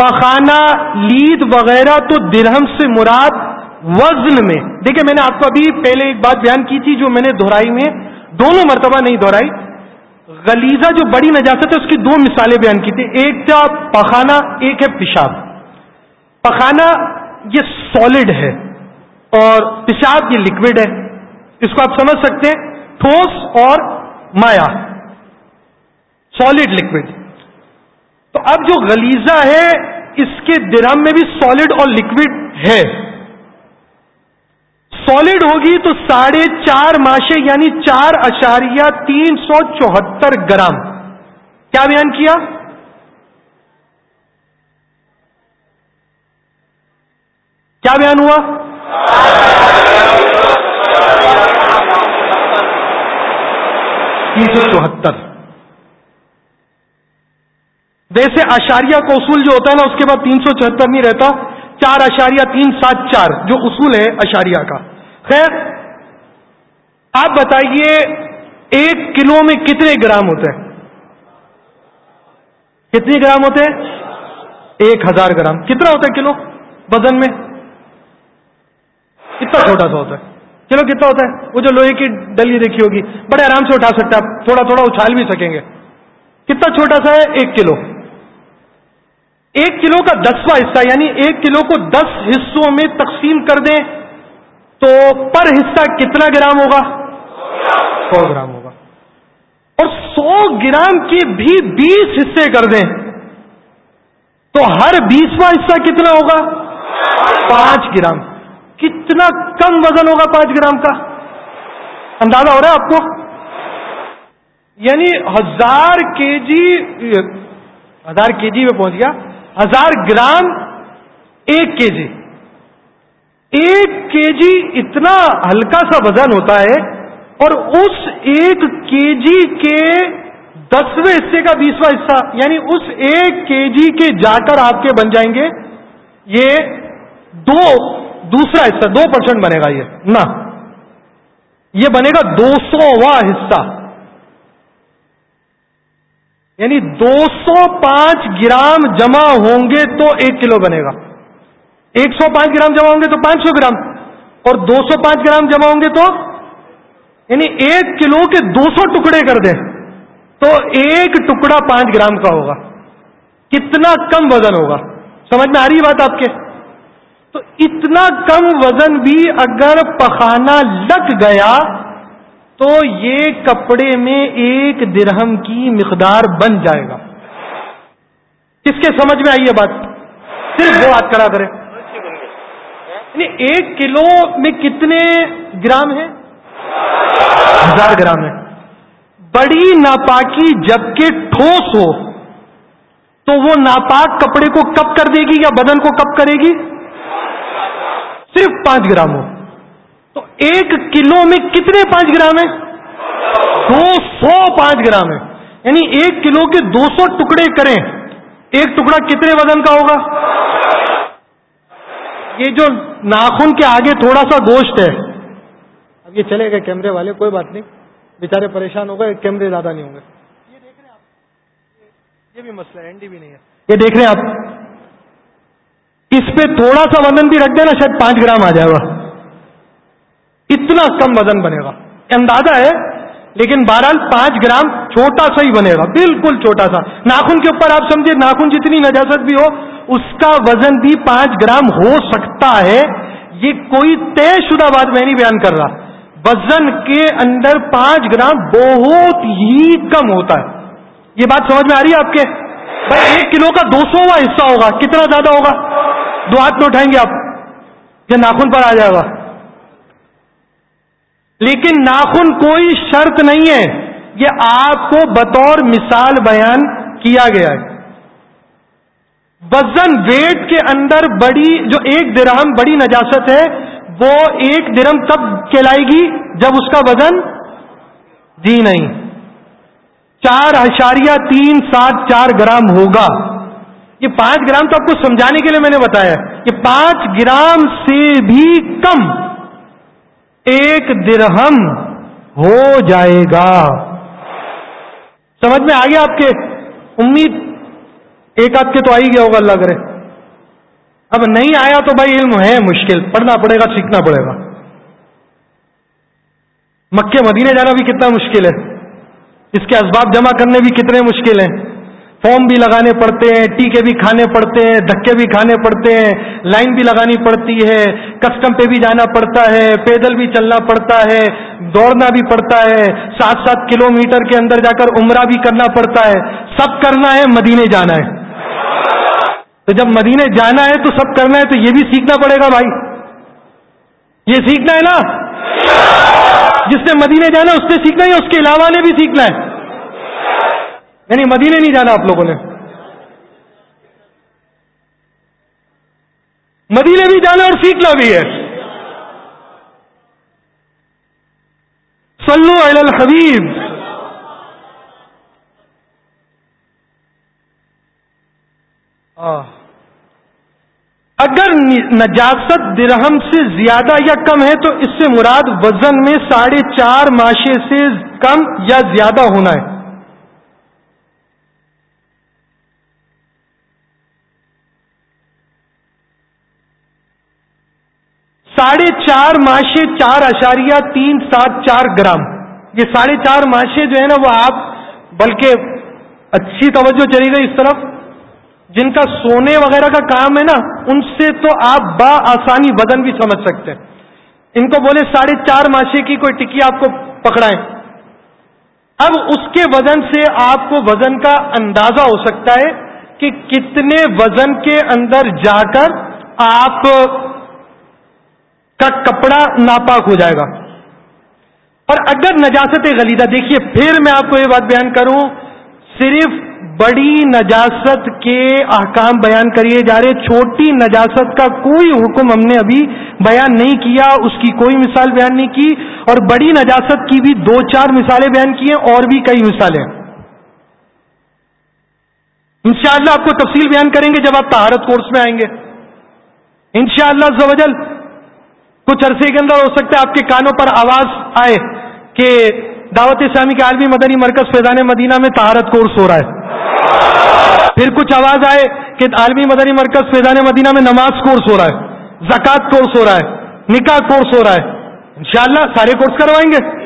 پخانہ، لید وغیرہ تو درہم سے مراد وزن میں۔ دیکھیں میں نے آپ کو ابھی پہلے ایک بات بیان کی تھی جو میں نے دہرائی میں، دونوں مرتبہ نہیں دہرائی۔ غلیزہ جو بڑی نجاست ہے، اس کی دو مثالیں بیان کی تھی۔ ایک تھا پخانا ایک ہے پیشاب۔ پخانا یہ سالڈ ہے اور پیشاب یہ لکوڈ ہے۔ اس کو آپ سمجھ سکتے ہیں، ٹھوس اور مایا۔ سالڈ لکوڈ تو اب جو غلیزہ ہے، اس کے درم میں بھی سالڈ اور لکوڈ ہے۔ سالڈ ہوگی تو ساڑھے چار ماشے یعنی چار اشاریہ تین سو چوہتر گرام۔ کیا بیان کیا؟ کیا بیان ہوا؟ تین سو چوہتر۔ ویسے اشاریہ کو اصول جو ہوتا ہے نا، اس کے بعد تین سو چوہتر نہیں رہتا۔ چار اشاریہ، تین سات چار، جو اصول ہے اشاریہ کا۔ خیر، آپ بتائیے، ایک کلو میں کتنے گرام ہوتے ہیں؟ کتنے گرام ہوتے ہیں؟ ایک ہزار گرام۔ کتنا ہوتا ہے کلو وزن میں؟ کتنا چھوٹا سا ہوتا ہے؟ کلو کتنا ہوتا ہے؟ وہ جو لوہے کی ڈلی دیکھی ہوگی، بڑے آرام سے اٹھا سکتے ہیں آپ، تھوڑا تھوڑا اچھال بھی سکیں گے۔ کتنا چھوٹا سا ہے؟ ایک کلو۔ ایک کلو کا دسواں حصہ یعنی ایک کلو کو دس حصوں میں تقسیم کر دیں تو پر حصہ کتنا گرام ہوگا؟ سو گرام ہوگا۔ اور سو گرام کے بھی بیس حصے کر دیں تو ہر بیسواں حصہ کتنا ہوگا؟ پانچ گرام۔ کتنا کم وزن ہوگا پانچ گرام کا؟ اندازہ ہو رہا ہے آپ کو؟ یعنی ہزار کے جی ہزار کے جی میں پہنچ گیا۔ ہزار گرام ایک کے جی۔ ایک کے جی اتنا ہلکا سا وزن ہوتا ہے اور اس ایک کے جی کے دسویں حصے کا بیسواں حصہ یعنی اس ایک کے جی کے جا کر آپ کے بن جائیں گے۔ یہ دو دوسرا حصہ، دو پرسینٹ بنے گا یہ۔ نہ، یہ بنے گا دو سو حصہ۔ یعنی دو سو پانچ گرام جمع ہوں گے تو ایک کلو بنے گا۔ ایک سو پانچ گرام جمع ہوں گے تو پانچ سو گرام۔ اور دو سو پانچ گرام جمع ہوں گے تو یعنی ایک کلو کے دو سو ٹکڑے کر دیں تو ایک ٹکڑا پانچ گرام کا ہوگا۔ کتنا کم وزن ہوگا۔ سمجھ میں آ رہی بات آپ کے؟ تو اتنا کم وزن بھی اگر پخانا لگ گیا تو یہ کپڑے میں ایک درہم کی مقدار بن جائے گا۔ کس کے سمجھ میں آئی یہ بات؟ صرف وہ بات کرا کرے یعنی ایک کلو میں کتنے گرام ہے ہزار گرام ہے بڑی ناپاکی جبکہ ٹھوس ہو، تو وہ ناپاک کپڑے کو کب کر دے گی یا بدن کو کب کرے گی؟ صرف پانچ گرام ہو۔ تو ایک کلو میں کتنے پانچ گرام ہیں؟ دو سو پانچ گرام ہے یعنی ایک کلو کے دو سو ٹکڑے کریں۔ ایک ٹکڑا کتنے وزن کا ہوگا؟ یہ جو ناخن کے آگے تھوڑا سا گوشت ہے۔ اب یہ چلے گئے کیمرے والے، کوئی بات نہیں۔ بےچارے پریشان ہو گئے، کیمرے زیادہ نہیں ہوں گے۔ یہ دیکھ رہے ہیں آپ یہ بھی مسئلہ اینڈی بھی نہیں ہے۔ یہ دیکھ رہے ہیں آپ۔ اس پہ تھوڑا سا وزن بھی رکھ دینا، شاید پانچ گرام آ جائے گا۔ اتنا کم وزن بنے گا۔ اندازہ ہے، لیکن بہرحال پانچ گرام چھوٹا سا ہی بنے گا۔ بالکل چھوٹا سا۔ ناخن کے اوپر آپ سمجھے ناخن جتنی نجاست بھی ہو، اس کا وزن بھی پانچ گرام ہو سکتا ہے۔ یہ کوئی طے شدہ بات میں نہیں بیان کر رہا۔ وزن کے اندر پانچ گرام بہت ہی کم ہوتا ہے۔ یہ بات سمجھ میں آ رہی ہے آپ کے؟ بھائی، ایک کلو کا دو سو حصہ ہوگا۔ کتنا زیادہ ہوگا؟ دو ہاتھ میں اٹھائیں گے آپ۔ یہ ناخن پر آ جائے گا۔ لیکن ناخن کوئی شرط نہیں ہے یہ آپ کو بطور مثال بیان کیا گیا ہے۔ وزن ویٹ کے اندر بڑی، جو ایک درہم بڑی نجاست ہے، وہ ایک درم کب کہلائے گی جب اس کا وزن جی نہیں۔ چار اشاریہ تین سات چار گرام ہوگا۔ یہ پانچ گرام تو آپ کو سمجھانے کے لیے میں نے بتایا یہ پانچ گرام سے بھی کم۔ ایک درہم ہو جائے گا۔ سمجھ میں آ گیا آپ کے؟ امید ایک آپ کے تو آئی گیا ہوگا، اللہ کرے۔ اب نہیں آیا تو بھائی علم ہے مشکل، پڑھنا پڑے گا، سیکھنا پڑے گا۔ مکے مدینے جانا بھی کتنا مشکل ہے۔ اس کے اسباب جمع کرنے بھی کتنے مشکل ہیں۔ فارم بھی لگانے پڑتے ہیں، ٹیکے بھی کھانے پڑتے ہیں، دھکے بھی کھانے پڑتے ہیں، لائن بھی لگانی پڑتی ہے، کسٹم پہ بھی جانا پڑتا ہے، پیدل بھی چلنا پڑتا ہے، دوڑنا بھی پڑتا ہے، سات سات کلو میٹر کے اندر جا کر عمرہ بھی کرنا پڑتا ہے، سب کرنا ہے، مدینے جانا ہے۔ تو جب مدینے جانا ہے تو سب کرنا ہے تو یہ بھی سیکھنا پڑے گا بھائی۔ یہ سیکھنا ہے نا؟ جس نے مدینے جانا ہے، اس سے سیکھنا ہے، اس کے علاوہ نے بھی سیکھنا ہے۔ یعنی مدینے نہیں جانا آپ لوگوں نے۔ مدینے بھی جانا اور سیکھنا بھی ہے۔ سلو الحبیب۔ اگر نجاست درہم سے زیادہ یا کم ہے تو اس سے مراد وزن میں ساڑھے چار ماشے سے کم یا زیادہ ہونا ہے۔ ساڑھے چار ماشے چار اشاریہ تین سات چار گرام۔ یہ ساڑھے چار ماشے جو ہے نا وہ آپ، بلکہ اچھی توجہ چلی گئی اس طرف۔ جن کا سونے وغیرہ کا کام ہے نا، ان سے تو آپ با آسانی وزن بھی سمجھ سکتے ہیں۔ ان کو بولے ساڑھے چار ماشے کی کوئی ٹکی آپ کو پکڑائیں۔ اب اس کے وزن سے آپ کو وزن کا اندازہ ہو سکتا ہے کہ کتنے وزن کے اندر جا کر آپ کا کپڑا ناپاک ہو جائے گا۔ اور اگر نجاست غلیدہ دیکھیے، پھر میں آپ کو یہ بات بیان کروں، صرف بڑی نجاست کے احکام بیان کریے جا رہے، چھوٹی نجاست کا کوئی حکم ہم نے ابھی بیان نہیں کیا، اس کی کوئی مثال بیان نہیں کی، اور بڑی نجاست کی بھی دو چار مثالیں بیان کی ہیں، اور بھی کئی مثالیں۔ انشاءاللہ آپ کو تفصیل بیان کریں گے جب آپ تہارت کورس میں آئیں گے۔ انشاءاللہ شاء اللہ کچھ عرصے کے اندر ہو سکتا ہے آپ کے کانوں پر آواز آئے کہ دعوت اسلامی کے عالمی مدنی مرکز فیضان مدینہ میں تہارت کورس ہو رہا ہے۔ پھر کچھ آواز آئے کہ عالمی مدنی مرکز فیضان مدینہ میں نماز کورس ہو رہا ہے، زکوٰۃ کورس ہو رہا ہے، نکاح کورس ہو رہا ہے۔ انشاءاللہ سارے کورس کروائیں گے۔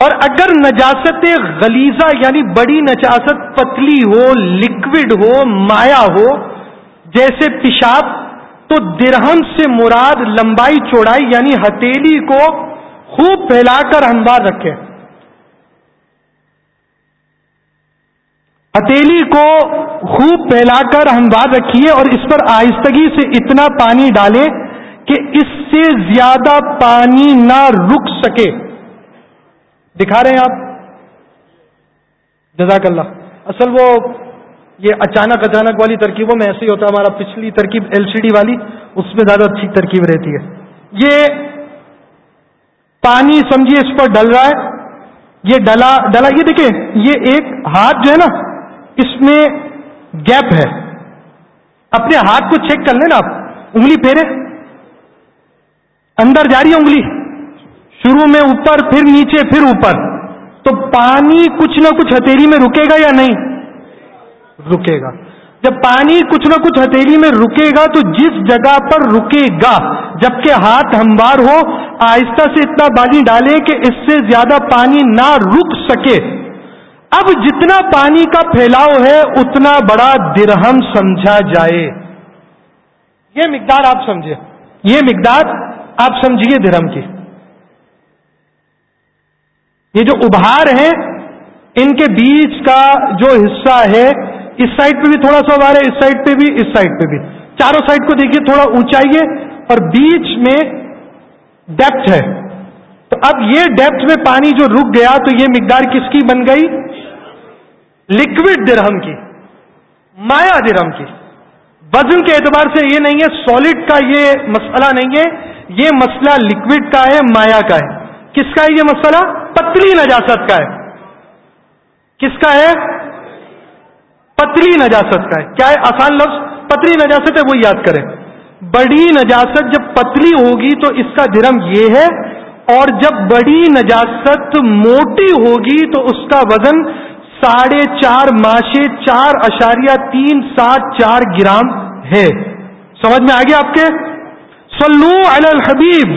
اور اگر نجاست غلیزہ یعنی بڑی نجاست پتلی ہو لکوڈ ہو مایا ہو جیسے پیشاب، تو درہم سے مراد لمبائی چوڑائی یعنی ہتیلی کو خوب پھیلا کر ہموار رکھے۔ ہتیلی کو خوب پھیلا کر ہموار رکھیے اور اس پر آہستگی سے اتنا پانی ڈالے کہ اس سے زیادہ پانی نہ رک سکے۔ دکھا رہے ہیں آپ؟ جزاک اللہ۔ اصل وہ یہ اچانک اچانک والی ترکیبوں میں ایسے ہی ہوتا ہے، ہمارا پچھلی ترکیب ایل سی ڈی والی، اس میں زیادہ اچھی ترکیب رہتی ہے۔ یہ پانی سمجھیے اس پر ڈل رہا ہے۔ یہ ڈلا ڈلا، یہ دیکھیں، یہ ایک ہاتھ جو ہے نا، اس میں گیپ ہے۔ اپنے ہاتھ کو چیک کر لیں نا آپ۔ انگلی پھیرے۔ اندر جاری انگلی۔ شروع میں اوپر، پھر نیچے، پھر اوپر۔ تو پانی کچھ نہ کچھ ہتھیلی میں رکے گا یا نہیں؟ رکے گا۔ جب پانی کچھ نہ کچھ ہتھیلی میں رکے گا تو جس جگہ پر رکے گا، جبکہ ہاتھ ہموار ہو، آہستہ سے اتنا پانی ڈالے کہ اس سے زیادہ پانی نہ رک سکے۔ اب جتنا پانی کا پھیلاؤ ہے، اتنا بڑا درہم سمجھا جائے۔ یہ مقدار آپ سمجھے۔ یہ مقدار آپ سمجھیے درہم کی۔ یہ جو ابہار ہیں، ان کے بیچ کا جو حصہ ہے اس سائڈ پہ بھی تھوڑا سا ابھار ہے، اس سائڈ پہ بھی، اس سائڈ پہ بھی۔ چاروں سائڈ کو دیکھیے، تھوڑا اونچائیے اور بیچ میں ڈیپتھ ہے۔ تو اب یہ ڈیپتھ میں پانی جو رک گیا، تو یہ مقدار کس کی بن گئی؟ لکوڈ درہم کی، مایا درہم کی۔ وزن کے اعتبار سے یہ نہیں ہے سالڈ کا یہ مسئلہ نہیں ہے۔ یہ مسئلہ لکوڈ کا ہے، مایا کا ہے۔ کس کا ہے یہ مسئلہ؟ پتلی نجاست کا ہے۔ کس کا ہے؟ پتلی نجاست کا ہے۔ کیا ہے آسان لفظ؟ پتلی نجاست ہے، وہ یاد کریں۔ بڑی نجاست جب پتلی ہوگی تو اس کا جرم یہ ہے، اور جب بڑی نجاست موٹی ہوگی تو اس کا وزن ساڑھے چار ماشے چار اشاریہ تین سات چار گرام ہے۔ سمجھ میں آگے آپ کے؟ سلو الحبیب۔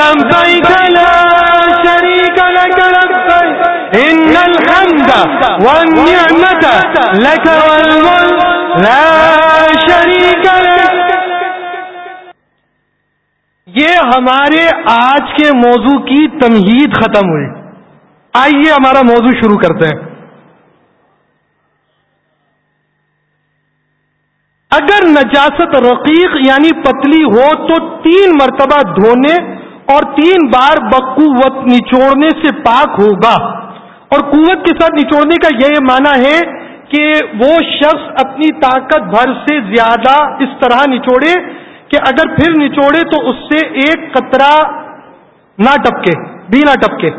لبيك لا شريك لك لبيك إن الحمد والنعمة لك والملك، لا شريك لك. یہ ہمارے آج کے موضوع کی تمہید ختم ہوئی۔ آئیے ہمارا موضوع شروع کرتے ہیں۔ اگر نجاست رقیق یعنی پتلی ہو تو تین مرتبہ دھونے اور تین بار بقوت نچوڑنے سے پاک ہوگا۔ اور قوت کے ساتھ نچوڑنے کا یہ معنی ہے کہ وہ شخص اپنی طاقت بھر سے زیادہ اس طرح نچوڑے کہ اگر پھر نچوڑے تو اس سے ایک قطرہ نہ ٹپکے بھی نہ ٹپکے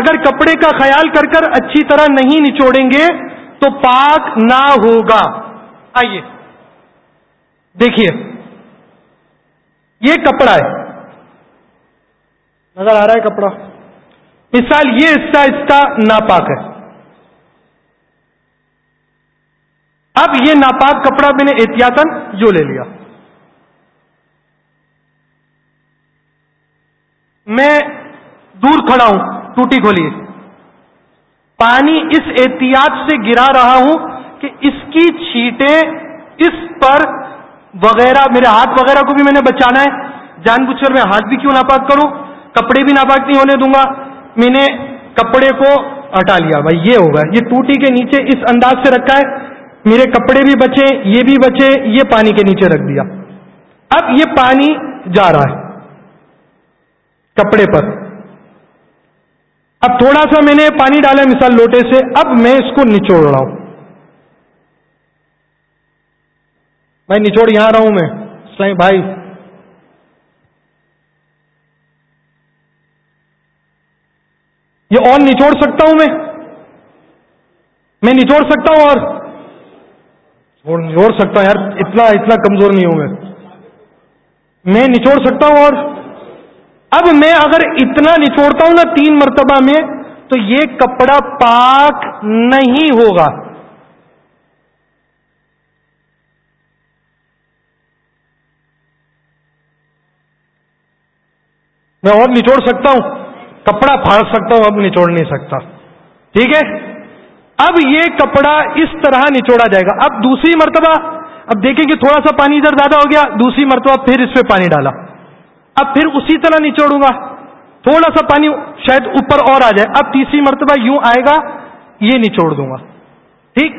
اگر کپڑے کا خیال کر کر اچھی طرح نہیں نچوڑیں گے تو پاک نہ ہوگا۔ آئیے، دیکھیے۔ یہ کپڑا ہے۔ نظر آ رہا ہے کپڑا۔ مثال یہ حصہ اس کا ناپاک ہے۔ اب یہ ناپاک کپڑا میں نے احتیاطن جو لے لیا۔ میں دور کھڑا ہوں، ٹوٹی کھولیے پانی اس احتیاط سے گرا رہا ہوں کہ اس کی چھیٹیں اس پر وغیرہ میرے ہاتھ وغیرہ کو بھی میں نے بچانا ہے۔ جان بوجھ کر میں ہاتھ بھی کیوں ناپاک کروں؟ کپڑے بھی ناپاک نہیں ہونے دوں گا۔ میں نے کپڑے کو ہٹا لیا۔ بھائی یہ ہوگا یہ ٹوٹی کے نیچے اس انداز سے رکھا ہے۔ میرے کپڑے بھی بچے، یہ بھی بچے، یہ پانی کے نیچے رکھ دیا۔ اب یہ پانی جا رہا ہے کپڑے پر۔ اب تھوڑا سا میں نے پانی ڈالا مثال لوٹے سے۔ اب میں اس کو نچوڑ رہا ہوں۔ میں نچوڑ یہاں رہا ہوں میں بھائی۔ یہ اور نچوڑ سکتا ہوں میں؟ میں نچوڑ سکتا ہوں اور؟ نچوڑ سکتا ہوں، یار، اتنا اتنا کمزور نہیں ہوں میں۔ میں نچوڑ سکتا ہوں اور؟ اب میں اگر اتنا نچوڑتا ہوں نا تین مرتبہ میں، تو یہ کپڑا پاک نہیں ہوگا۔ میں اور نچوڑ سکتا ہوں۔ کپڑا پھاڑ سکتا ہوں، اب نچوڑ نہیں سکتا۔ ٹھیک ہے؟ اب یہ کپڑا اس طرح نچوڑا جائے گا۔ اب دوسری مرتبہ، اب دیکھیں کہ تھوڑا سا پانی ادھر زیادہ ہو گیا، دوسری مرتبہ پھر اس پہ پانی ڈالا۔ اب پھر اسی طرح نچوڑوں گا۔ تھوڑا سا پانی شاید اوپر اور آ جائے۔ اب تیسری مرتبہ یوں آئے گا، یہ نچوڑ دوں گا۔ ٹھیک؟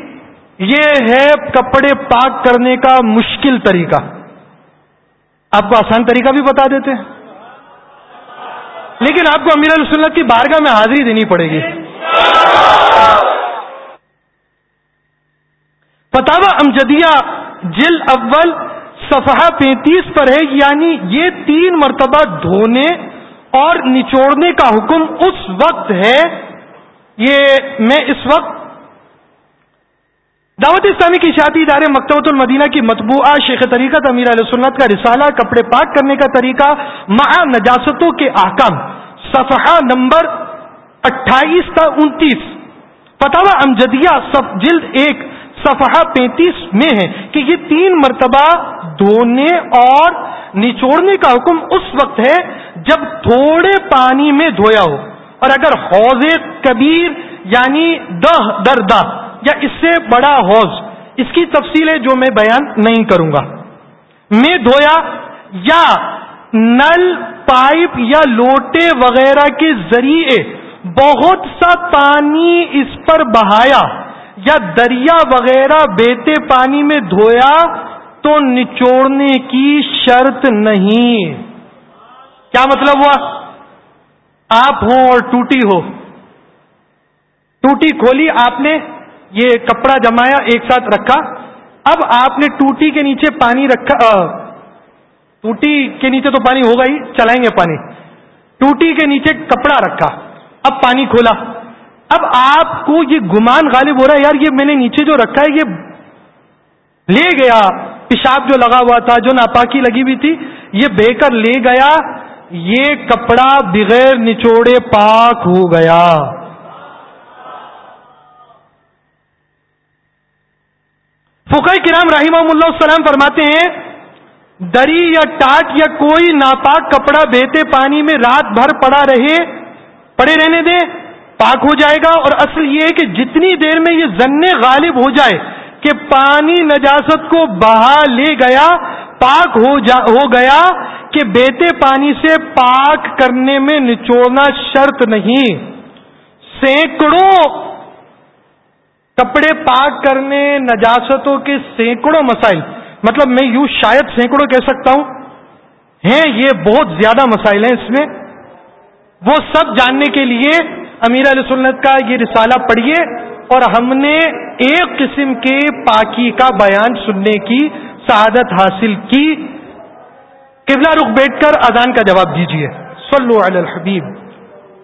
یہ ہے کپڑے پاک کرنے کا مشکل طریقہ۔ آپ کو آسان طریقہ بھی بتا دیتے ہیں؟ لیکن آپ کو امیر السنت کی بارگاہ میں حاضری دینی پڑے گی۔ فتح امجدیہ جل اول صفحہ پینتیس پر ہے یعنی یہ تین مرتبہ دھونے اور نچوڑنے کا حکم اس وقت ہے۔ یہ میں اس وقت دعوت اسلامی کی شادی ادارے مکتبۃ المدینہ کی مطبوعہ شیخ طریقت امیر علیہ سنت کا رسالہ، کپڑے پاک کرنے کا طریقہ، مع نجاستوں کے احکام، صفحہ نمبر اٹھائیس تا انتیس۔ فتح امجدیہ جلد ایک، صفحہ پینتیس میں ہے کہ یہ تین مرتبہ دھونے اور نچوڑنے کا حکم اس وقت ہے جب تھوڑے پانی میں دھویا ہو۔ اور اگر حوض کبیر یعنی دہ در دہ یا اس سے بڑا حوض، اس کی تفصیل ہے جو میں بیان نہیں کروں گا۔ میں دھویا یا نل پائپ یا لوٹے وغیرہ کے ذریعے بہت سا پانی اس پر بہایا یا دریا وغیرہ بیتے پانی میں دھویا تو نچوڑنے کی شرط نہیں۔ کیا مطلب ہوا؟ آپ ہوں اور ٹوٹی ہو۔ ٹوٹی کھولی آپ نے؟ یہ کپڑا جمایا، ایک ساتھ رکھا۔ اب آپ نے ٹوٹی کے نیچے پانی رکھا ٹوٹی کے نیچے تو پانی ہوگا ہی، چلائیں گے پانی۔ ٹوٹی کے نیچے کپڑا رکھا، اب پانی کھولا۔ اب آپ کو یہ گمان غالب ہو رہا ہے، یار یہ میں نے نیچے جو رکھا ہے، یہ لے گیا۔ پیشاب جو لگا ہوا تھا، جو ناپاکی لگی ہوئی تھی، یہ بہ کر لے گیا۔ یہ کپڑا بغیر نچوڑے پاک ہو گیا۔ فقہ کرام رحیم اللہ السلام فرماتے ہیں، دری یا ٹاٹ یا کوئی ناپاک کپڑا بہتے پانی میں رات بھر پڑا رہے، پڑے رہنے دے پاک ہو جائے گا۔ اور اصل یہ ہے کہ جتنی دیر میں یہ زن غالب ہو جائے کہ پانی نجاست کو بہا لے گیا، پاک ہو جا، ہو گیا کہ بیتے پانی سے پاک کرنے میں نچوڑنا شرط نہیں۔ سینکڑوں کپڑے پاک کرنے نجاستوں کے سینکڑوں مسائل مطلب میں یوں شاید سینکڑوں کہہ سکتا ہوں، ہیں، یہ بہت زیادہ مسائل ہیں اس میں۔ وہ سب جاننے کے لیے امیر علیہ سنت کا یہ رسالہ پڑھیے اور ہم نے ایک قسم کے پاکی کا بیان سننے کی سعادت حاصل کی۔ قبلہ رخ بیٹھ کر اذان کا جواب دیجیے صلو علی الحبیب۔